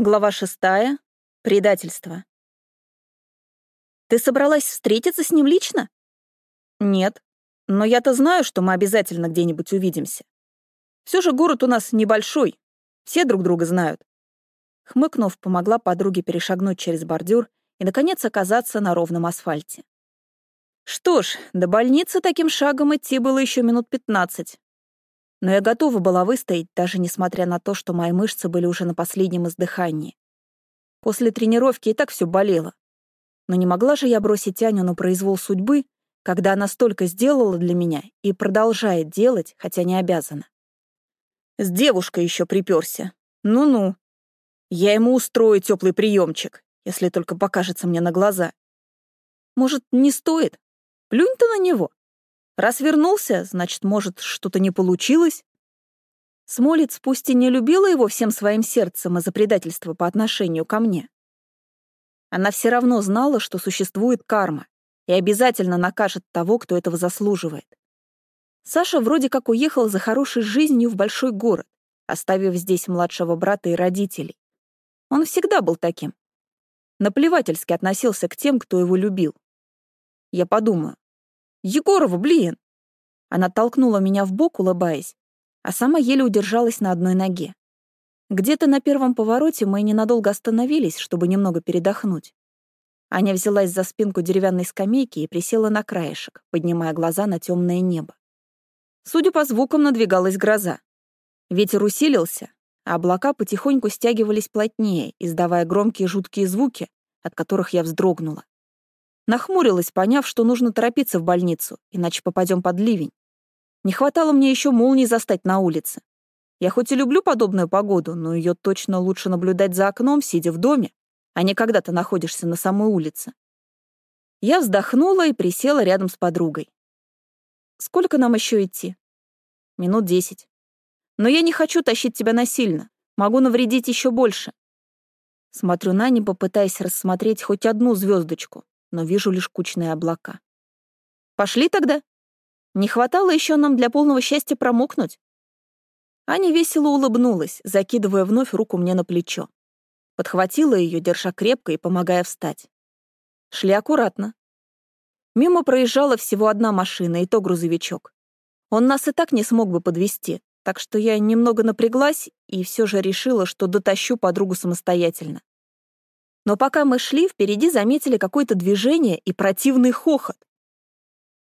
Глава шестая. Предательство. Ты собралась встретиться с ним лично? Нет. Но я-то знаю, что мы обязательно где-нибудь увидимся. Все же город у нас небольшой. Все друг друга знают. Хмыкнув, помогла подруге перешагнуть через бордюр и, наконец, оказаться на ровном асфальте. Что ж, до больницы таким шагом идти было еще минут пятнадцать. Но я готова была выстоять, даже несмотря на то, что мои мышцы были уже на последнем издыхании. После тренировки и так все болело. Но не могла же я бросить Аню на произвол судьбы, когда она столько сделала для меня и продолжает делать, хотя не обязана. С девушкой еще приперся. Ну-ну. Я ему устрою теплый приемчик, если только покажется мне на глаза. Может, не стоит? Плюнь ты на него. Раз вернулся, значит, может, что-то не получилось? Смолец пусть и не любила его всем своим сердцем из-за предательства по отношению ко мне. Она все равно знала, что существует карма, и обязательно накажет того, кто этого заслуживает. Саша вроде как уехал за хорошей жизнью в большой город, оставив здесь младшего брата и родителей. Он всегда был таким. Наплевательски относился к тем, кто его любил. Я подумаю. Егорова, блин! Она толкнула меня в бок, улыбаясь, а сама еле удержалась на одной ноге. Где-то на первом повороте мы ненадолго остановились, чтобы немного передохнуть. Аня взялась за спинку деревянной скамейки и присела на краешек, поднимая глаза на темное небо. Судя по звукам, надвигалась гроза. Ветер усилился, а облака потихоньку стягивались плотнее, издавая громкие жуткие звуки, от которых я вздрогнула. Нахмурилась, поняв, что нужно торопиться в больницу, иначе попадем под ливень. Не хватало мне еще молнии застать на улице. Я хоть и люблю подобную погоду, но ее точно лучше наблюдать за окном, сидя в доме, а не когда ты находишься на самой улице. Я вздохнула и присела рядом с подругой. Сколько нам еще идти? Минут десять. Но я не хочу тащить тебя насильно. Могу навредить еще больше. Смотрю на небо, пытаясь рассмотреть хоть одну звездочку, но вижу лишь кучные облака. Пошли тогда? Не хватало еще нам для полного счастья промокнуть. Аня весело улыбнулась, закидывая вновь руку мне на плечо. Подхватила ее, держа крепко и помогая встать. Шли аккуратно. Мимо проезжала всего одна машина, и то грузовичок. Он нас и так не смог бы подвести, так что я немного напряглась и все же решила, что дотащу подругу самостоятельно. Но пока мы шли, впереди заметили какое-то движение и противный хохот.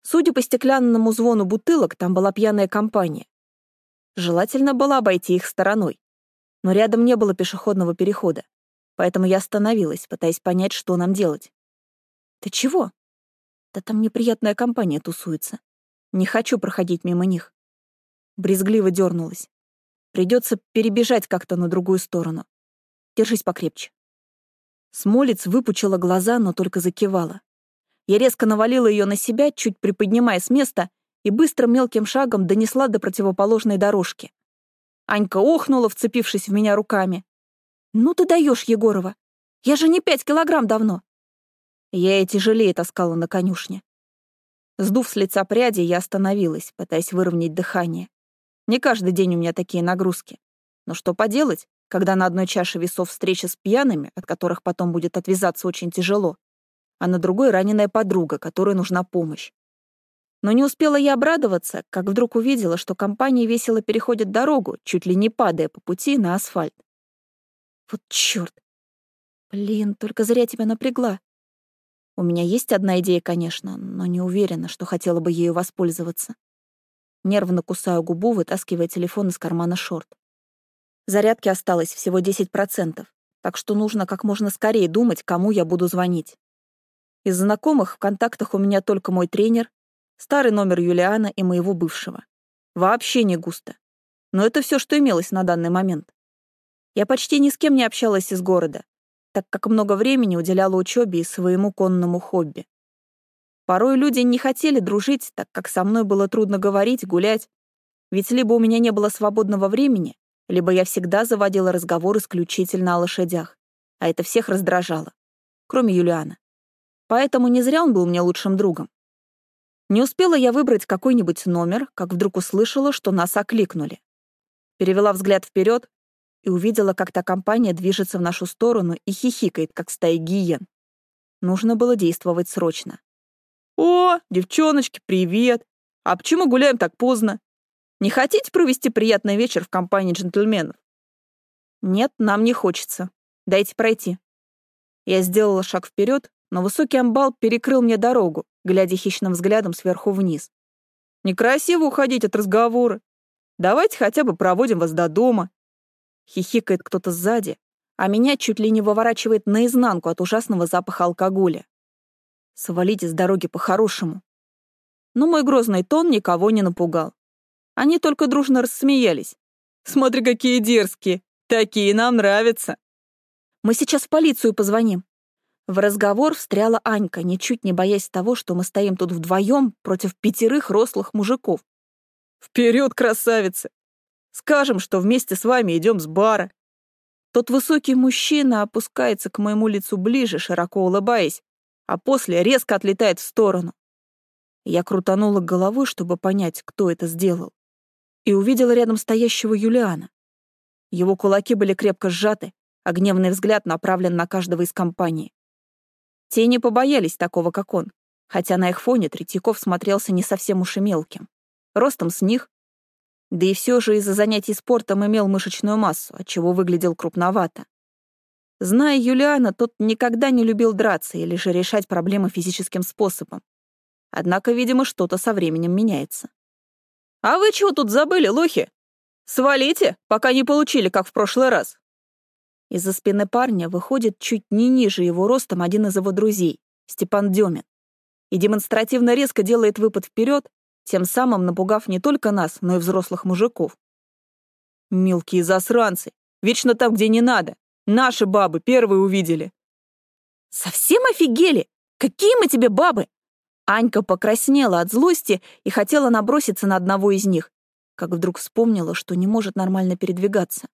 Судя по стеклянному звону бутылок, там была пьяная компания. Желательно было обойти их стороной. Но рядом не было пешеходного перехода, поэтому я остановилась, пытаясь понять, что нам делать. «Ты чего?» «Да там неприятная компания тусуется. Не хочу проходить мимо них». Брезгливо дернулась. Придется перебежать как-то на другую сторону. Держись покрепче. Смолец выпучила глаза, но только закивала. Я резко навалила ее на себя, чуть приподнимая с места, и быстро мелким шагом донесла до противоположной дорожки. Анька охнула, вцепившись в меня руками. «Ну ты даешь, Егорова! Я же не пять килограмм давно!» Я и тяжелее таскала на конюшне. Сдув с лица пряди, я остановилась, пытаясь выровнять дыхание. Не каждый день у меня такие нагрузки. Но что поделать? Когда на одной чаше весов встреча с пьяными, от которых потом будет отвязаться очень тяжело, а на другой раненая подруга, которой нужна помощь. Но не успела я обрадоваться, как вдруг увидела, что компания весело переходит дорогу, чуть ли не падая по пути на асфальт. Вот чёрт! Блин, только зря тебя напрягла. У меня есть одна идея, конечно, но не уверена, что хотела бы ею воспользоваться. Нервно кусаю губу, вытаскивая телефон из кармана шорт. Зарядки осталось всего 10%, так что нужно как можно скорее думать, кому я буду звонить. Из знакомых в контактах у меня только мой тренер, старый номер Юлиана и моего бывшего. Вообще не густо. Но это все, что имелось на данный момент. Я почти ни с кем не общалась из города, так как много времени уделяла учебе и своему конному хобби. Порой люди не хотели дружить, так как со мной было трудно говорить, гулять, ведь либо у меня не было свободного времени, либо я всегда заводила разговор исключительно о лошадях, а это всех раздражало, кроме Юлиана. Поэтому не зря он был мне лучшим другом. Не успела я выбрать какой-нибудь номер, как вдруг услышала, что нас окликнули. Перевела взгляд вперед. и увидела, как та компания движется в нашу сторону и хихикает, как стая гиен. Нужно было действовать срочно. «О, девчоночки, привет! А почему гуляем так поздно? Не хотите провести приятный вечер в компании джентльменов?» «Нет, нам не хочется. Дайте пройти». Я сделала шаг вперед, но высокий амбал перекрыл мне дорогу, глядя хищным взглядом сверху вниз. «Некрасиво уходить от разговора. Давайте хотя бы проводим вас до дома». Хихикает кто-то сзади, а меня чуть ли не выворачивает наизнанку от ужасного запаха алкоголя. Свалите с дороги по-хорошему. Но мой грозный тон никого не напугал. Они только дружно рассмеялись. «Смотри, какие дерзкие! Такие нам нравятся!» «Мы сейчас в полицию позвоним». В разговор встряла Анька, ничуть не боясь того, что мы стоим тут вдвоем против пятерых рослых мужиков. «Вперед, красавицы! Скажем, что вместе с вами идем с бара». Тот высокий мужчина опускается к моему лицу ближе, широко улыбаясь, а после резко отлетает в сторону. Я крутанула головой, чтобы понять, кто это сделал, и увидела рядом стоящего Юлиана. Его кулаки были крепко сжаты, а гневный взгляд направлен на каждого из компании. Те не побоялись такого, как он, хотя на их фоне Третьяков смотрелся не совсем уж и мелким. Ростом с них, да и все же из-за занятий спортом имел мышечную массу, отчего выглядел крупновато. Зная Юлиана, тот никогда не любил драться или же решать проблемы физическим способом. Однако, видимо, что-то со временем меняется. «А вы чего тут забыли, лохи? Свалите, пока не получили, как в прошлый раз!» Из-за спины парня выходит чуть не ниже его ростом один из его друзей, Степан Демин, и демонстративно резко делает выпад вперед, тем самым напугав не только нас, но и взрослых мужиков. Мелкие засранцы, вечно там, где не надо. Наши бабы первые увидели. Совсем офигели? Какие мы тебе бабы? Анька покраснела от злости и хотела наброситься на одного из них, как вдруг вспомнила, что не может нормально передвигаться.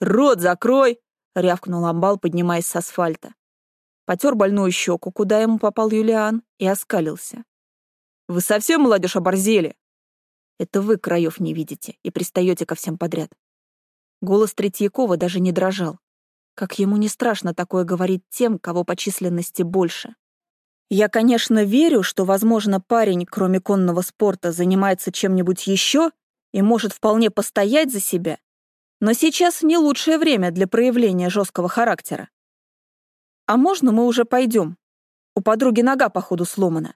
«Рот закрой!» — рявкнул амбал, поднимаясь с асфальта. Потер больную щеку, куда ему попал Юлиан, и оскалился. «Вы совсем, молодежь, оборзели?» «Это вы краев не видите и пристаете ко всем подряд». Голос Третьякова даже не дрожал. Как ему не страшно такое говорить тем, кого по численности больше. Я, конечно, верю, что, возможно, парень, кроме конного спорта, занимается чем-нибудь еще и может вполне постоять за себя, но сейчас не лучшее время для проявления жесткого характера. А можно мы уже пойдем? У подруги нога, походу, сломана.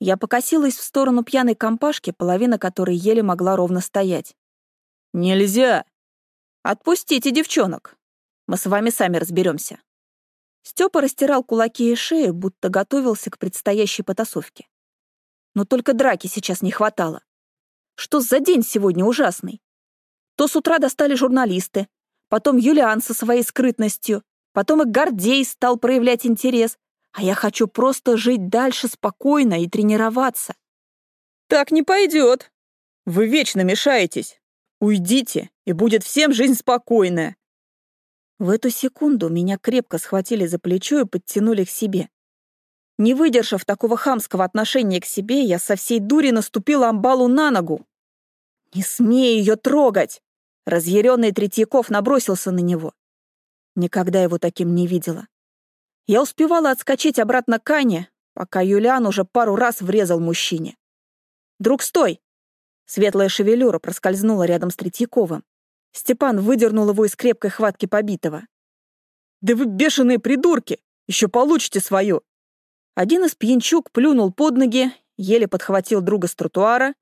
Я покосилась в сторону пьяной компашки, половина которой еле могла ровно стоять. «Нельзя!» «Отпустите девчонок!» Мы с вами сами разберемся. Степа растирал кулаки и шею, будто готовился к предстоящей потасовке. Но только драки сейчас не хватало. Что за день сегодня ужасный? То с утра достали журналисты, потом Юлиан со своей скрытностью, потом и Гордей стал проявлять интерес, а я хочу просто жить дальше спокойно и тренироваться. Так не пойдет. Вы вечно мешаетесь. Уйдите, и будет всем жизнь спокойная. В эту секунду меня крепко схватили за плечо и подтянули к себе. Не выдержав такого хамского отношения к себе, я со всей дури наступила амбалу на ногу. «Не смей ее трогать!» Разъяренный Третьяков набросился на него. Никогда его таким не видела. Я успевала отскочить обратно к Ане, пока Юлиан уже пару раз врезал мужчине. «Друг, стой!» Светлая шевелюра проскользнула рядом с Третьяковым. Степан выдернул его из крепкой хватки побитого. «Да вы бешеные придурки! Еще получите свое!» Один из пьянчук плюнул под ноги, еле подхватил друга с тротуара,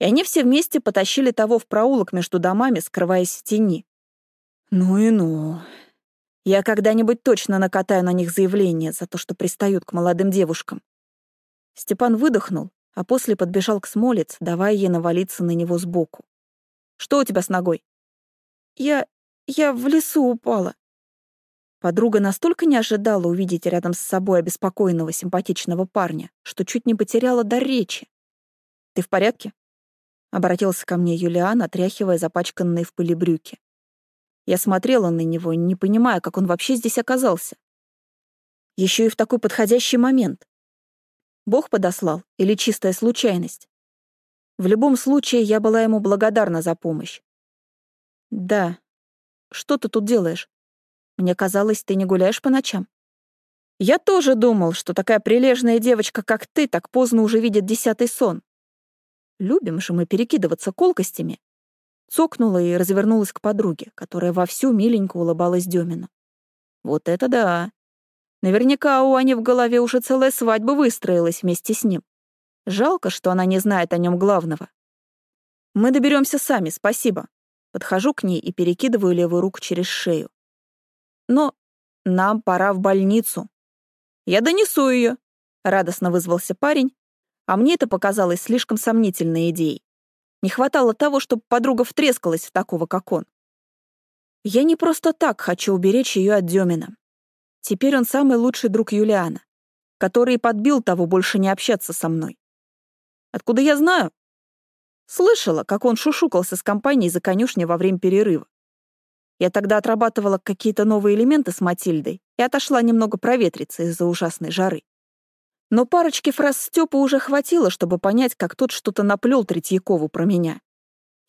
и они все вместе потащили того в проулок между домами, скрываясь в тени. «Ну и ну. Я когда-нибудь точно накатаю на них заявление за то, что пристают к молодым девушкам». Степан выдохнул, а после подбежал к Смолец, давая ей навалиться на него сбоку. «Что у тебя с ногой?» Я... я в лесу упала». Подруга настолько не ожидала увидеть рядом с собой обеспокоенного симпатичного парня, что чуть не потеряла дар речи. «Ты в порядке?» — обратился ко мне Юлиан, отряхивая запачканные в пыли брюки. Я смотрела на него, не понимая, как он вообще здесь оказался. Еще и в такой подходящий момент. Бог подослал или чистая случайность? В любом случае, я была ему благодарна за помощь. Да. что ты тут делаешь? Мне казалось, ты не гуляешь по ночам. Я тоже думал, что такая прилежная девочка, как ты, так поздно уже видит десятый сон. Любим же мы перекидываться колкостями. Цокнула и развернулась к подруге, которая вовсю миленько улыбалась Демину. Вот это да. Наверняка у Ани в голове уже целая свадьба выстроилась вместе с ним. Жалко, что она не знает о нем главного. Мы доберемся сами, спасибо. Подхожу к ней и перекидываю левую руку через шею. Но нам пора в больницу. Я донесу ее, радостно вызвался парень, а мне это показалось слишком сомнительной идеей. Не хватало того, чтобы подруга втрескалась в такого, как он. Я не просто так хочу уберечь ее от Демина. Теперь он самый лучший друг Юлиана, который подбил того больше не общаться со мной. Откуда я знаю? Слышала, как он шушукался с компанией за конюшней во время перерыва. Я тогда отрабатывала какие-то новые элементы с Матильдой и отошла немного проветриться из-за ужасной жары. Но парочки фраз Стёпа уже хватило, чтобы понять, как тот что-то наплел Третьякову про меня.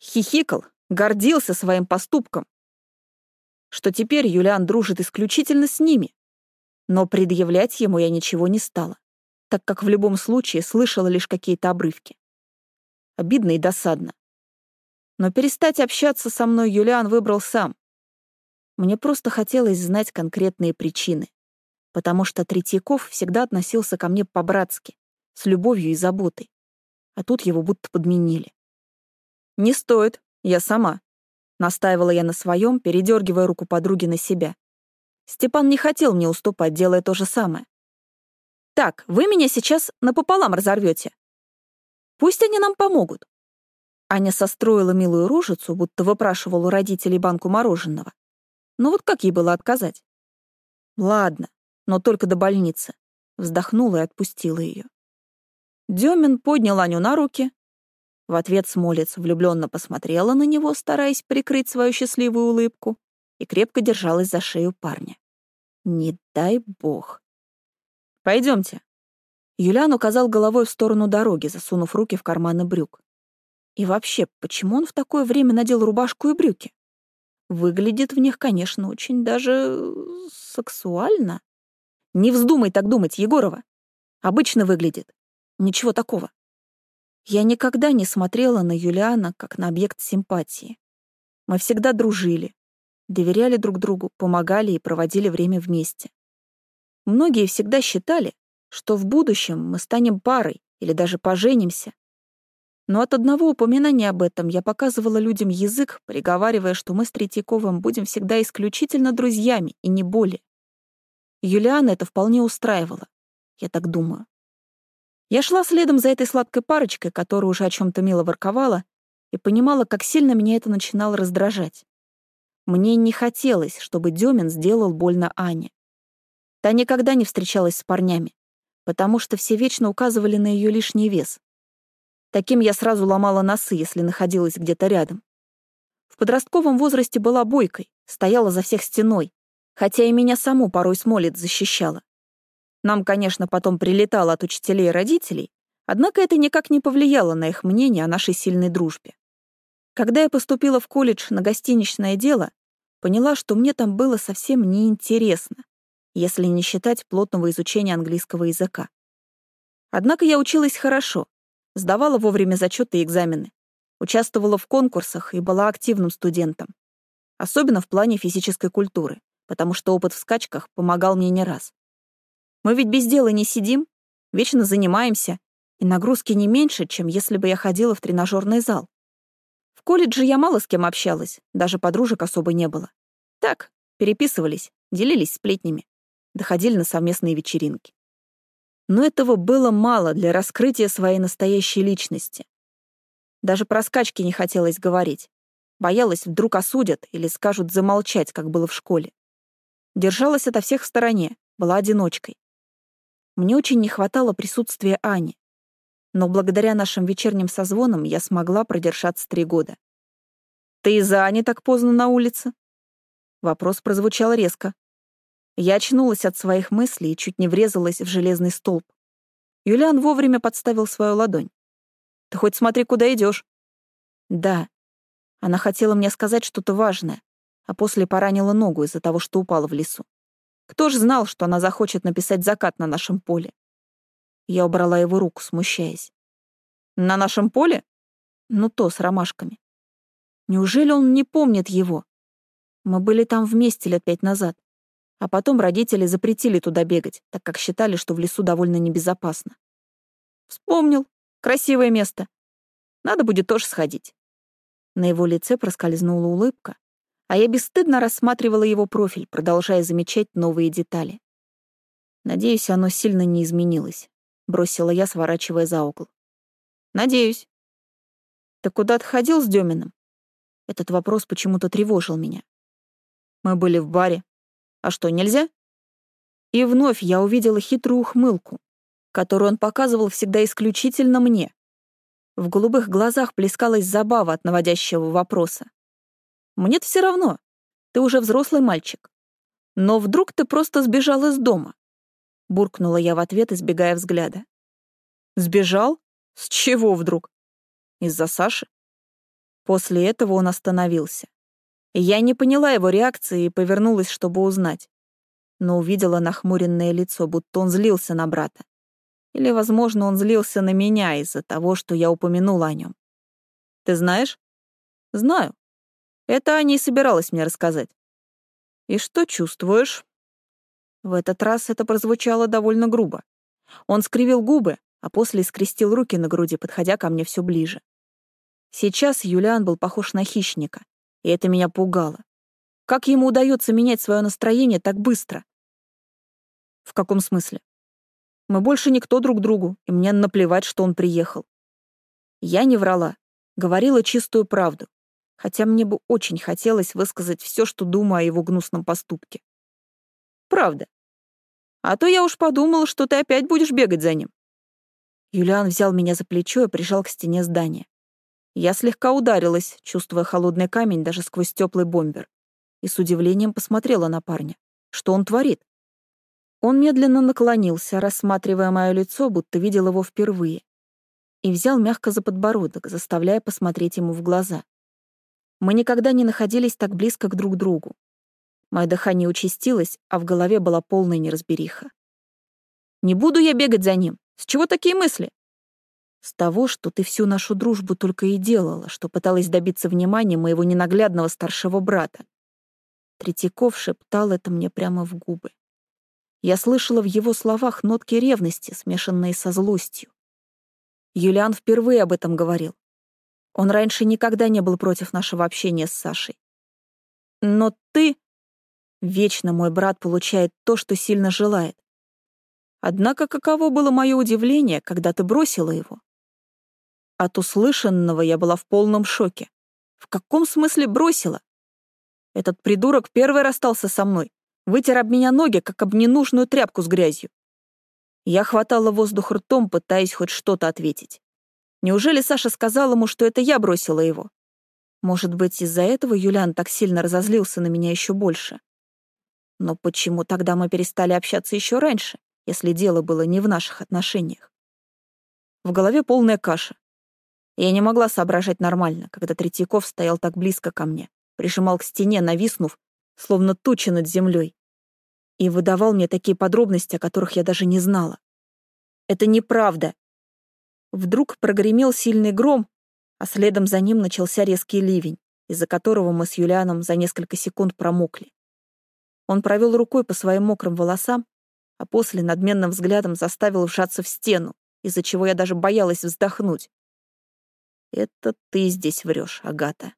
Хихикал, гордился своим поступком. Что теперь Юлиан дружит исключительно с ними. Но предъявлять ему я ничего не стала, так как в любом случае слышала лишь какие-то обрывки. Обидно и досадно. Но перестать общаться со мной Юлиан выбрал сам. Мне просто хотелось знать конкретные причины потому что Третьяков всегда относился ко мне по-братски, с любовью и заботой. А тут его будто подменили. «Не стоит, я сама», — настаивала я на своем, передергивая руку подруги на себя. Степан не хотел мне уступать, делая то же самое. «Так, вы меня сейчас напополам разорвете. Пусть они нам помогут». Аня состроила милую рожицу, будто выпрашивала у родителей банку мороженого. Ну вот как ей было отказать? Ладно, но только до больницы. Вздохнула и отпустила ее. Демин поднял Аню на руки. В ответ Смолец влюбленно посмотрела на него, стараясь прикрыть свою счастливую улыбку, и крепко держалась за шею парня. Не дай бог. Пойдемте. Юлиан указал головой в сторону дороги, засунув руки в карманы брюк. И вообще, почему он в такое время надел рубашку и брюки? Выглядит в них, конечно, очень даже сексуально. Не вздумай так думать, Егорова. Обычно выглядит. Ничего такого. Я никогда не смотрела на Юлиана как на объект симпатии. Мы всегда дружили, доверяли друг другу, помогали и проводили время вместе. Многие всегда считали, что в будущем мы станем парой или даже поженимся. Но от одного упоминания об этом я показывала людям язык, приговаривая, что мы с Третьяковым будем всегда исключительно друзьями и не более. Юлиана это вполне устраивало. Я так думаю. Я шла следом за этой сладкой парочкой, которая уже о чем то мило ворковала, и понимала, как сильно меня это начинало раздражать. Мне не хотелось, чтобы Демин сделал больно Ане. Та никогда не встречалась с парнями, потому что все вечно указывали на ее лишний вес. Таким я сразу ломала носы, если находилась где-то рядом. В подростковом возрасте была бойкой, стояла за всех стеной, хотя и меня саму порой смолит защищала. Нам, конечно, потом прилетало от учителей и родителей, однако это никак не повлияло на их мнение о нашей сильной дружбе. Когда я поступила в колледж на гостиничное дело, поняла, что мне там было совсем неинтересно, если не считать плотного изучения английского языка. Однако я училась хорошо, сдавала вовремя зачеты и экзамены, участвовала в конкурсах и была активным студентом, особенно в плане физической культуры потому что опыт в скачках помогал мне не раз. Мы ведь без дела не сидим, вечно занимаемся, и нагрузки не меньше, чем если бы я ходила в тренажерный зал. В колледже я мало с кем общалась, даже подружек особо не было. Так, переписывались, делились сплетнями, доходили на совместные вечеринки. Но этого было мало для раскрытия своей настоящей личности. Даже про скачки не хотелось говорить. Боялась, вдруг осудят или скажут замолчать, как было в школе. Держалась ото всех в стороне, была одиночкой. Мне очень не хватало присутствия Ани. Но благодаря нашим вечерним созвонам я смогла продержаться три года. «Ты из-за Ани так поздно на улице?» Вопрос прозвучал резко. Я очнулась от своих мыслей и чуть не врезалась в железный столб. Юлиан вовремя подставил свою ладонь. «Ты хоть смотри, куда идешь. «Да». Она хотела мне сказать что-то важное, а после поранила ногу из-за того, что упала в лесу. Кто ж знал, что она захочет написать закат на нашем поле? Я убрала его руку, смущаясь. На нашем поле? Ну то, с ромашками. Неужели он не помнит его? Мы были там вместе лет пять назад. А потом родители запретили туда бегать, так как считали, что в лесу довольно небезопасно. Вспомнил. Красивое место. Надо будет тоже сходить. На его лице проскользнула улыбка, а я бесстыдно рассматривала его профиль, продолжая замечать новые детали. Надеюсь, оно сильно не изменилось, бросила я, сворачивая за угол. Надеюсь. Ты куда-то ходил с Деминым? Этот вопрос почему-то тревожил меня. Мы были в баре. А что, нельзя? И вновь я увидела хитрую ухмылку, которую он показывал всегда исключительно мне. В голубых глазах плескалась забава от наводящего вопроса. «Мне-то все равно. Ты уже взрослый мальчик. Но вдруг ты просто сбежал из дома?» Буркнула я в ответ, избегая взгляда. «Сбежал? С чего вдруг? Из-за Саши?» После этого он остановился. Я не поняла его реакции и повернулась, чтобы узнать. Но увидела нахмуренное лицо, будто он злился на брата. Или, возможно, он злился на меня из-за того, что я упомянула о нем. Ты знаешь? Знаю. Это Аня и собиралась мне рассказать. И что чувствуешь? В этот раз это прозвучало довольно грубо. Он скривил губы, а после скрестил руки на груди, подходя ко мне все ближе. Сейчас Юлиан был похож на хищника, и это меня пугало. Как ему удается менять свое настроение так быстро? В каком смысле? Мы больше никто друг другу, и мне наплевать, что он приехал. Я не врала, говорила чистую правду, хотя мне бы очень хотелось высказать все, что думаю о его гнусном поступке. Правда. А то я уж подумала, что ты опять будешь бегать за ним. Юлиан взял меня за плечо и прижал к стене здания. Я слегка ударилась, чувствуя холодный камень даже сквозь теплый бомбер, и с удивлением посмотрела на парня. Что он творит? Он медленно наклонился, рассматривая мое лицо, будто видел его впервые, и взял мягко за подбородок, заставляя посмотреть ему в глаза. Мы никогда не находились так близко к друг другу. Мое дыхание участилось, а в голове была полная неразбериха. «Не буду я бегать за ним. С чего такие мысли?» «С того, что ты всю нашу дружбу только и делала, что пыталась добиться внимания моего ненаглядного старшего брата». Третьяков шептал это мне прямо в губы. Я слышала в его словах нотки ревности, смешанные со злостью. Юлиан впервые об этом говорил. Он раньше никогда не был против нашего общения с Сашей. Но ты... Вечно мой брат получает то, что сильно желает. Однако каково было мое удивление, когда ты бросила его? От услышанного я была в полном шоке. В каком смысле бросила? Этот придурок первый расстался со мной, вытер об меня ноги, как об ненужную тряпку с грязью. Я хватала воздух ртом, пытаясь хоть что-то ответить. Неужели Саша сказал ему, что это я бросила его? Может быть, из-за этого Юлиан так сильно разозлился на меня еще больше? Но почему тогда мы перестали общаться еще раньше, если дело было не в наших отношениях? В голове полная каша. Я не могла соображать нормально, когда Третьяков стоял так близко ко мне, прижимал к стене, нависнув словно туча над землей, и выдавал мне такие подробности, о которых я даже не знала. Это неправда. Вдруг прогремел сильный гром, а следом за ним начался резкий ливень, из-за которого мы с Юлианом за несколько секунд промокли. Он провел рукой по своим мокрым волосам, а после надменным взглядом заставил вжаться в стену, из-за чего я даже боялась вздохнуть. «Это ты здесь врешь, Агата»,